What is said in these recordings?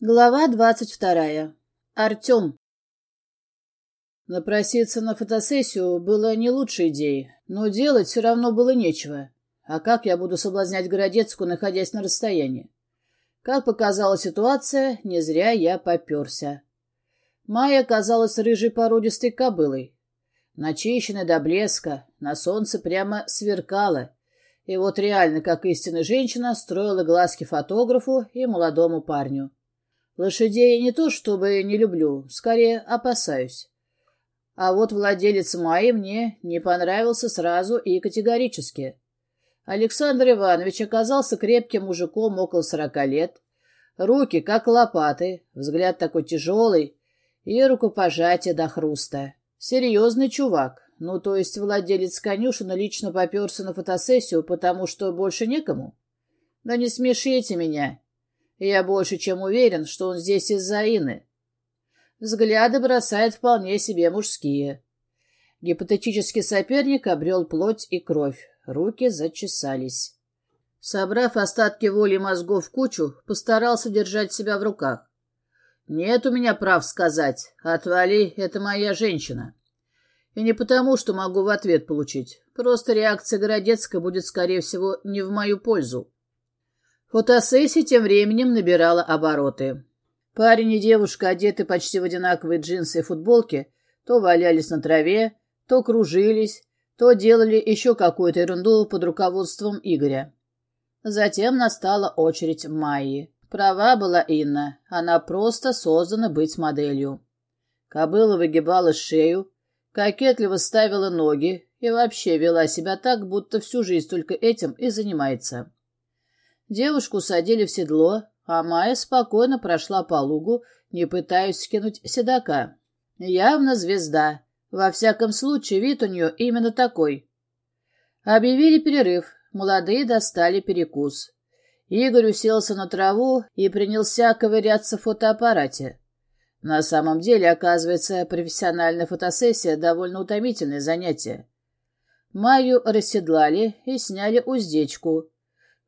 Глава двадцать вторая. Артем. Напроситься на фотосессию было не лучшей идеей, но делать все равно было нечего. А как я буду соблазнять Городецкую, находясь на расстоянии? Как показала ситуация, не зря я поперся. Майя оказалась рыжей породистой кобылой. Начищенная до блеска, на солнце прямо сверкала. И вот реально, как истинная женщина, строила глазки фотографу и молодому парню. Лошадей не то чтобы не люблю, скорее опасаюсь. А вот владелец Майи мне не понравился сразу и категорически. Александр Иванович оказался крепким мужиком около сорока лет, руки как лопаты, взгляд такой тяжелый и рукопожатие до хруста. Серьезный чувак, ну то есть владелец конюшина лично поперся на фотосессию, потому что больше некому? Да не смешите меня. Я больше чем уверен, что он здесь из-за Ины. Взгляды бросает вполне себе мужские. Гипотетический соперник обрел плоть и кровь. Руки зачесались. Собрав остатки воли и мозгов в кучу, постарался держать себя в руках. «Нет у меня прав сказать. Отвали, это моя женщина». И не потому, что могу в ответ получить. Просто реакция Городецкой будет, скорее всего, не в мою пользу. Фотосессия тем временем набирала обороты. Парень и девушка, одеты почти в одинаковые джинсы и футболки, то валялись на траве, то кружились, то делали еще какую-то ерунду под руководством Игоря. Затем настала очередь Майи. Права была Инна, она просто создана быть моделью. Кобыла выгибала шею, кокетливо ставила ноги и вообще вела себя так, будто всю жизнь только этим и занимается. Девушку садили в седло, а Майя спокойно прошла по лугу, не пытаясь скинуть седока. Явно звезда. Во всяком случае, вид у нее именно такой. Объявили перерыв. Молодые достали перекус. Игорь уселся на траву и принялся ковыряться в фотоаппарате. На самом деле, оказывается, профессиональная фотосессия — довольно утомительное занятие. Майю расседлали и сняли уздечку,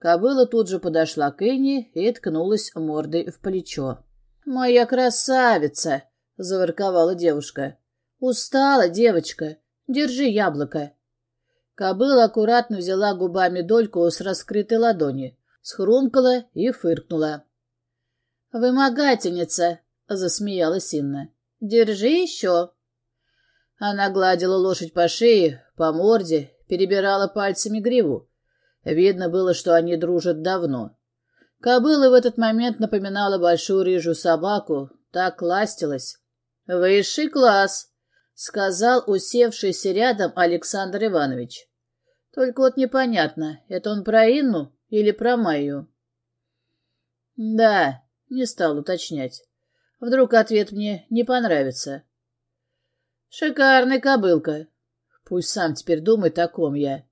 Кобыла тут же подошла к Энни и ткнулась мордой в плечо. «Моя красавица!» — заворковала девушка. «Устала, девочка. Держи яблоко». Кобыла аккуратно взяла губами дольку с раскрытой ладони, схрумкала и фыркнула. «Вымогательница!» — засмеялась Инна. «Держи еще!» Она гладила лошадь по шее, по морде, перебирала пальцами гриву. Видно было, что они дружат давно. Кобыла в этот момент напоминала большую рыжую собаку, так ластилась. «Высший класс», — сказал усевшийся рядом Александр Иванович. «Только вот непонятно, это он про Инну или про Майю?» «Да», — не стал уточнять. «Вдруг ответ мне не понравится». «Шикарная кобылка. Пусть сам теперь думает, о ком я».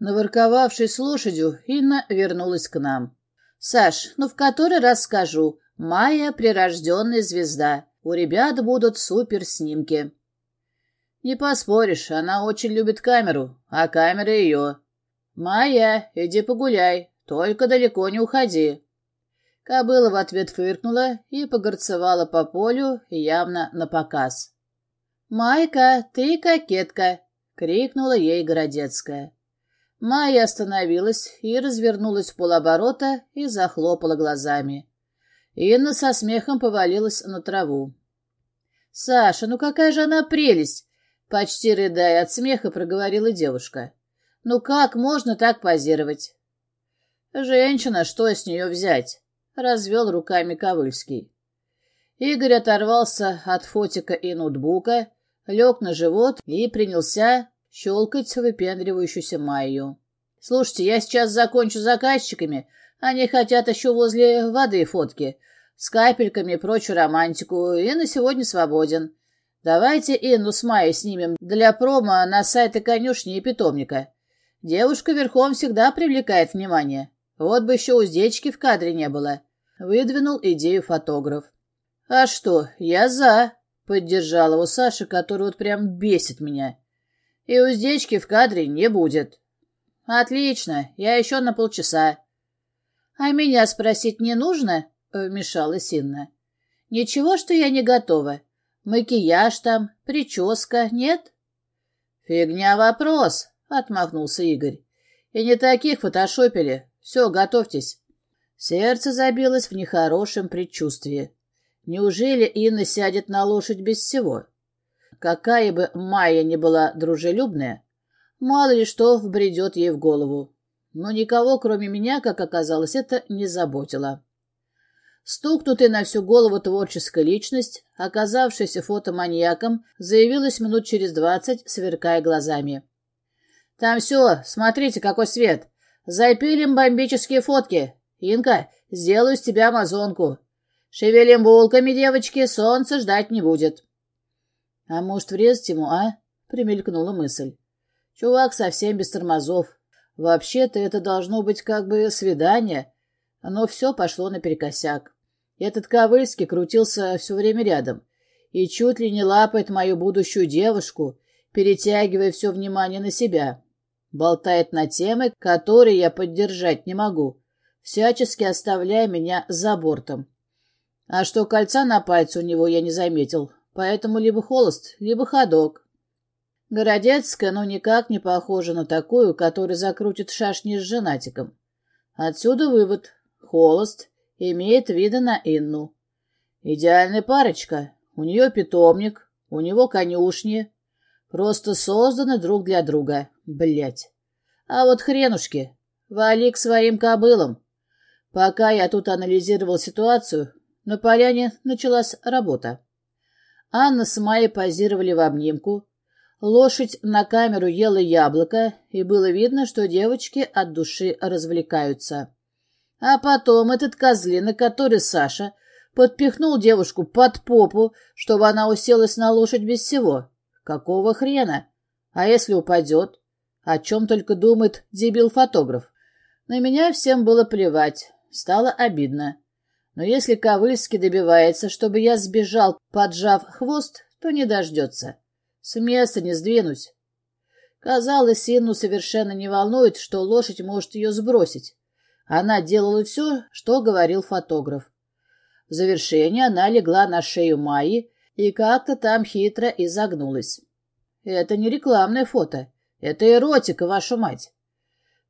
Наворковавшись лошадью, Инна вернулась к нам. «Саш, ну в который раз скажу, Майя — прирожденная звезда. У ребят будут суперснимки». «Не поспоришь, она очень любит камеру, а камера ее». «Майя, иди погуляй, только далеко не уходи». Кобыла в ответ фыркнула и погорцевала по полю, явно на показ. «Майка, ты кокетка!» — крикнула ей Городецкая. Майя остановилась и развернулась в полоборота и захлопала глазами. Инна со смехом повалилась на траву. «Саша, ну какая же она прелесть!» Почти рыдая от смеха, проговорила девушка. «Ну как можно так позировать?» «Женщина, что с нее взять?» — развел руками Ковыльский. Игорь оторвался от фотика и ноутбука, лег на живот и принялся щелкать выпендривающуюся Майю. «Слушайте, я сейчас закончу заказчиками. Они хотят еще возле воды фотки, с капельками и прочую романтику, и на сегодня свободен. Давайте Инну с Майей снимем для промо на сайты конюшни и питомника. Девушка верхом всегда привлекает внимание. Вот бы еще уздечки в кадре не было». Выдвинул идею фотограф. «А что, я за», — поддержала его Саша, который вот прям бесит меня. И уздечки в кадре не будет. Отлично, я еще на полчаса. А меня спросить не нужно? — вмешалась Инна. «Ничего, что я не готова. Макияж там, прическа, нет?» «Фигня вопрос», — отмахнулся Игорь. «И не таких фотошопили. Все, готовьтесь». Сердце забилось в нехорошем предчувствии. Неужели Инна сядет на лошадь без всего? Какая бы Майя ни была дружелюбная, мало ли что вбредет ей в голову. Но никого, кроме меня, как оказалось, это не заботило. Стукнутая на всю голову творческая личность, оказавшаяся фотоманьяком, заявилась минут через двадцать, сверкая глазами. «Там все, смотрите, какой свет! Запилим бомбические фотки! Инка, сделаю из тебя амазонку! Шевелим булками, девочки, солнце ждать не будет!» «А может, врезать ему, а?» — примелькнула мысль. «Чувак совсем без тормозов. Вообще-то это должно быть как бы свидание, но все пошло наперекосяк. Этот Ковыльский крутился все время рядом и чуть ли не лапает мою будущую девушку, перетягивая все внимание на себя. Болтает на темы, которые я поддержать не могу, всячески оставляя меня за бортом. А что кольца на пальце у него я не заметил, поэтому либо холост, либо ходок. Городецкая, но никак не похожа на такую, которая закрутит шашни с женатиком. Отсюда вывод. Холост имеет виды на Инну. Идеальная парочка. У нее питомник, у него конюшни. Просто созданы друг для друга. Блять. А вот хренушки. Вали к своим кобылам. Пока я тут анализировал ситуацию, на поляне началась работа. Анна с Майей позировали в обнимку. Лошадь на камеру ела яблоко, и было видно, что девочки от души развлекаются. А потом этот козлина, который Саша, подпихнул девушку под попу, чтобы она уселась на лошадь без всего. Какого хрена? А если упадет? О чем только думает дебил-фотограф. На меня всем было плевать. Стало обидно. Но если Ковыльский добивается, чтобы я сбежал, поджав хвост, то не дождется. С места не сдвинусь. Казалось, Инну совершенно не волнует, что лошадь может ее сбросить. Она делала все, что говорил фотограф. В завершение она легла на шею Майи и как-то там хитро изогнулась. Это не рекламное фото, это эротика, вашу мать.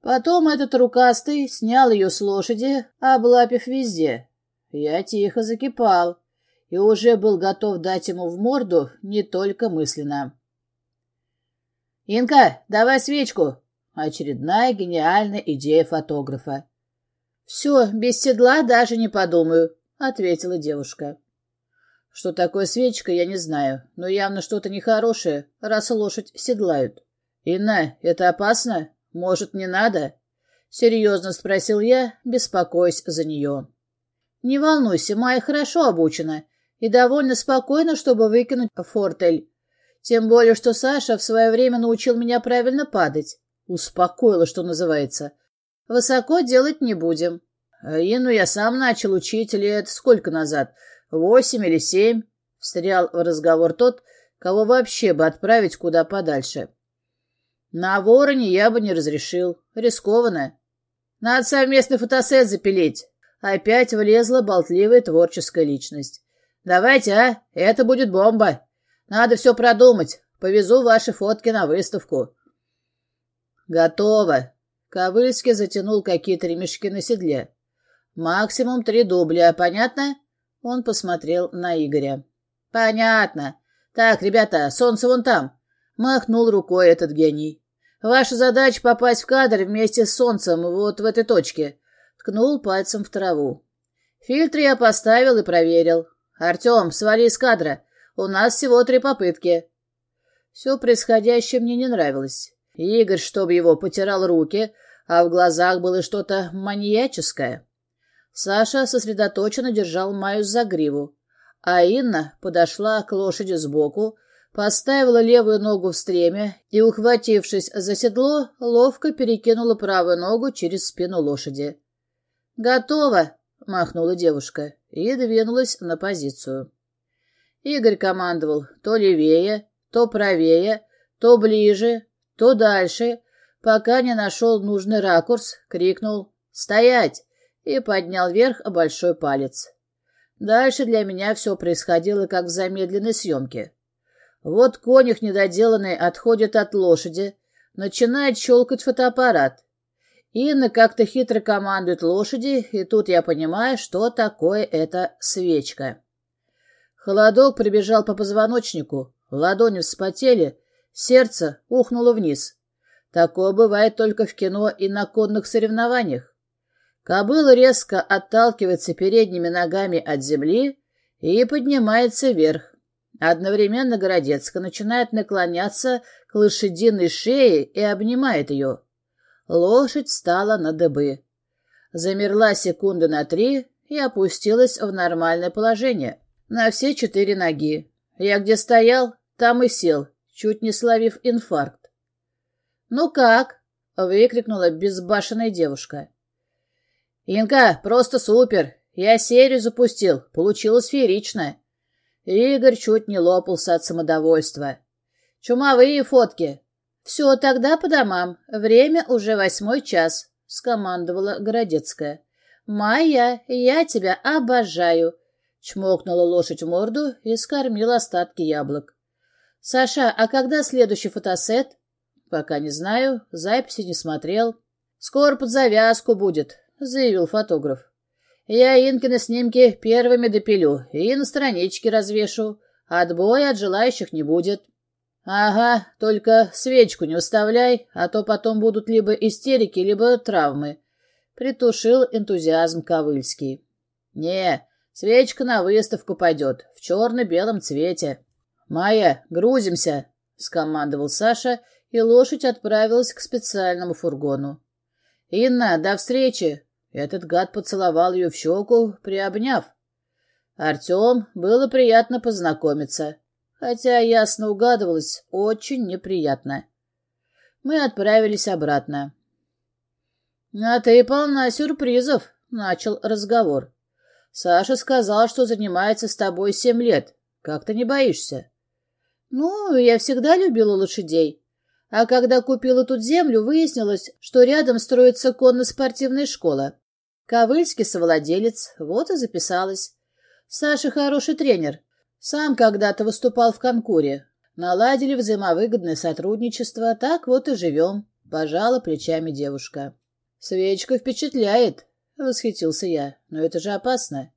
Потом этот рукастый снял ее с лошади, облапив везде. Я тихо закипал и уже был готов дать ему в морду не только мысленно. «Инка, давай свечку!» Очередная гениальная идея фотографа. «Все, без седла даже не подумаю», — ответила девушка. Что такое свечка, я не знаю, но явно что-то нехорошее, раз лошадь седлают. «Инна, это опасно? Может, не надо?» — серьезно спросил я, беспокоясь за нее. «Не волнуйся, Майя хорошо обучена и довольно спокойно, чтобы выкинуть фортель. Тем более, что Саша в свое время научил меня правильно падать. Успокоила, что называется. Высоко делать не будем. Ину я сам начал учить лет сколько назад? Восемь или семь? Встрял в разговор тот, кого вообще бы отправить куда подальше. На вороне я бы не разрешил. Рискованно. Надо совместный фотосет запилить. Опять влезла болтливая творческая личность. Давайте, а? Это будет бомба. Надо все продумать. Повезу ваши фотки на выставку. Готово. Ковыльский затянул какие-то ремешки на седле. «Максимум три дубля, понятно?» Он посмотрел на Игоря. «Понятно. Так, ребята, солнце вон там!» Махнул рукой этот гений. «Ваша задача — попасть в кадр вместе с солнцем вот в этой точке». Ткнул пальцем в траву. Фильтр я поставил и проверил. «Артем, свали из кадра. У нас всего три попытки». Все происходящее мне не нравилось. Игорь, чтобы его, потирал руки, а в глазах было что-то маньяческое. Саша сосредоточенно держал Маю за гриву, а Инна подошла к лошади сбоку, поставила левую ногу в стремя и, ухватившись за седло, ловко перекинула правую ногу через спину лошади. «Готово!» — махнула девушка и двинулась на позицию. Игорь командовал то левее, то правее, то ближе, то дальше, пока не нашел нужный ракурс, крикнул «Стоять! и поднял вверх большой палец. Дальше для меня все происходило как в замедленной съемке. Вот конюх недоделанный отходит от лошади, начинает щелкать фотоаппарат. Инна как-то хитро командует лошади, и тут я понимаю, что такое эта свечка. Холодок прибежал по позвоночнику, ладони вспотели, сердце ухнуло вниз. Такое бывает только в кино и на конных соревнованиях. Кобыла резко отталкивается передними ногами от земли и поднимается вверх. Одновременно Городецка начинает наклоняться к лошадиной шее и обнимает ее. Лошадь встала на дыбы. Замерла секунды на три и опустилась в нормальное положение. На все четыре ноги. Я где стоял, там и сел, чуть не словив инфаркт. «Ну как?» — выкрикнула безбашенная девушка. «Инка, просто супер! Я серию запустил, получилось феерично!» Игорь чуть не лопался от самодовольства. «Чумовые фотки!» «Все, тогда по домам. Время уже восьмой час», — скомандовала Городецкая. «Майя, я тебя обожаю», — чмокнула лошадь в морду и скормила остатки яблок. «Саша, а когда следующий фотосет?» «Пока не знаю, записи не смотрел». «Скоро под завязку будет», — заявил фотограф. «Я Инкины снимки первыми допилю и на страничке развешу. Отбоя от желающих не будет». «Ага, только свечку не уставляй, а то потом будут либо истерики, либо травмы», — притушил энтузиазм Ковыльский. «Не, свечка на выставку пойдет, в черно-белом цвете». «Майя, грузимся», — скомандовал Саша, и лошадь отправилась к специальному фургону. «Инна, до встречи!» Этот гад поцеловал ее в щеку, приобняв. «Артем, было приятно познакомиться» хотя ясно угадывалось, очень неприятно. Мы отправились обратно. — А ты полна сюрпризов, — начал разговор. — Саша сказал, что занимается с тобой семь лет. Как ты не боишься? — Ну, я всегда любила лошадей. А когда купила тут землю, выяснилось, что рядом строится конно-спортивная школа. Ковыльский совладелец, вот и записалась. Саша хороший тренер, сам когда-то выступал в конкуре. Наладили взаимовыгодное сотрудничество, так вот и живем. Пожала плечами девушка. Свечка впечатляет, восхитился я. Но это же опасно.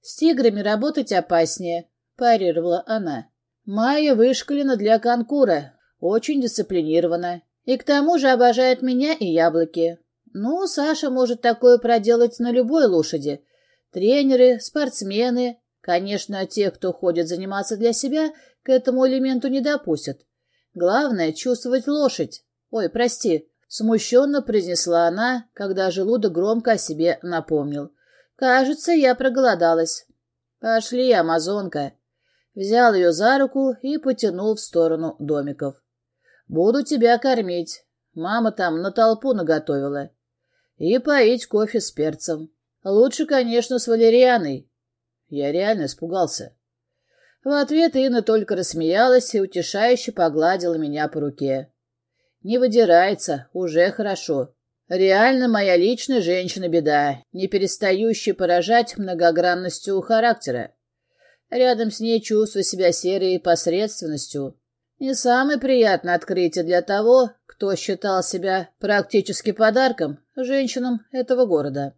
С тиграми работать опаснее, парировала она. Майя вышкалена для конкура, очень дисциплинирована. И к тому же обожает меня и яблоки. Ну, Саша может такое проделать на любой лошади. Тренеры, спортсмены, Конечно, те, кто ходит заниматься для себя, к этому элементу не допустят. Главное — чувствовать лошадь. Ой, прости, смущенно произнесла она, когда желудок громко о себе напомнил. Кажется, я проголодалась. Пошли, амазонка. Взял ее за руку и потянул в сторону домиков. Буду тебя кормить. Мама там на толпу наготовила. И поить кофе с перцем. Лучше, конечно, с валерианой. Я реально испугался. В ответ Инна только рассмеялась и утешающе погладила меня по руке. Не выдирается, уже хорошо. Реально моя личная женщина-беда, не перестающая поражать многогранностью характера. Рядом с ней чувствую себя серой посредственностью. Не самое приятное открытие для того, кто считал себя практически подарком женщинам этого города.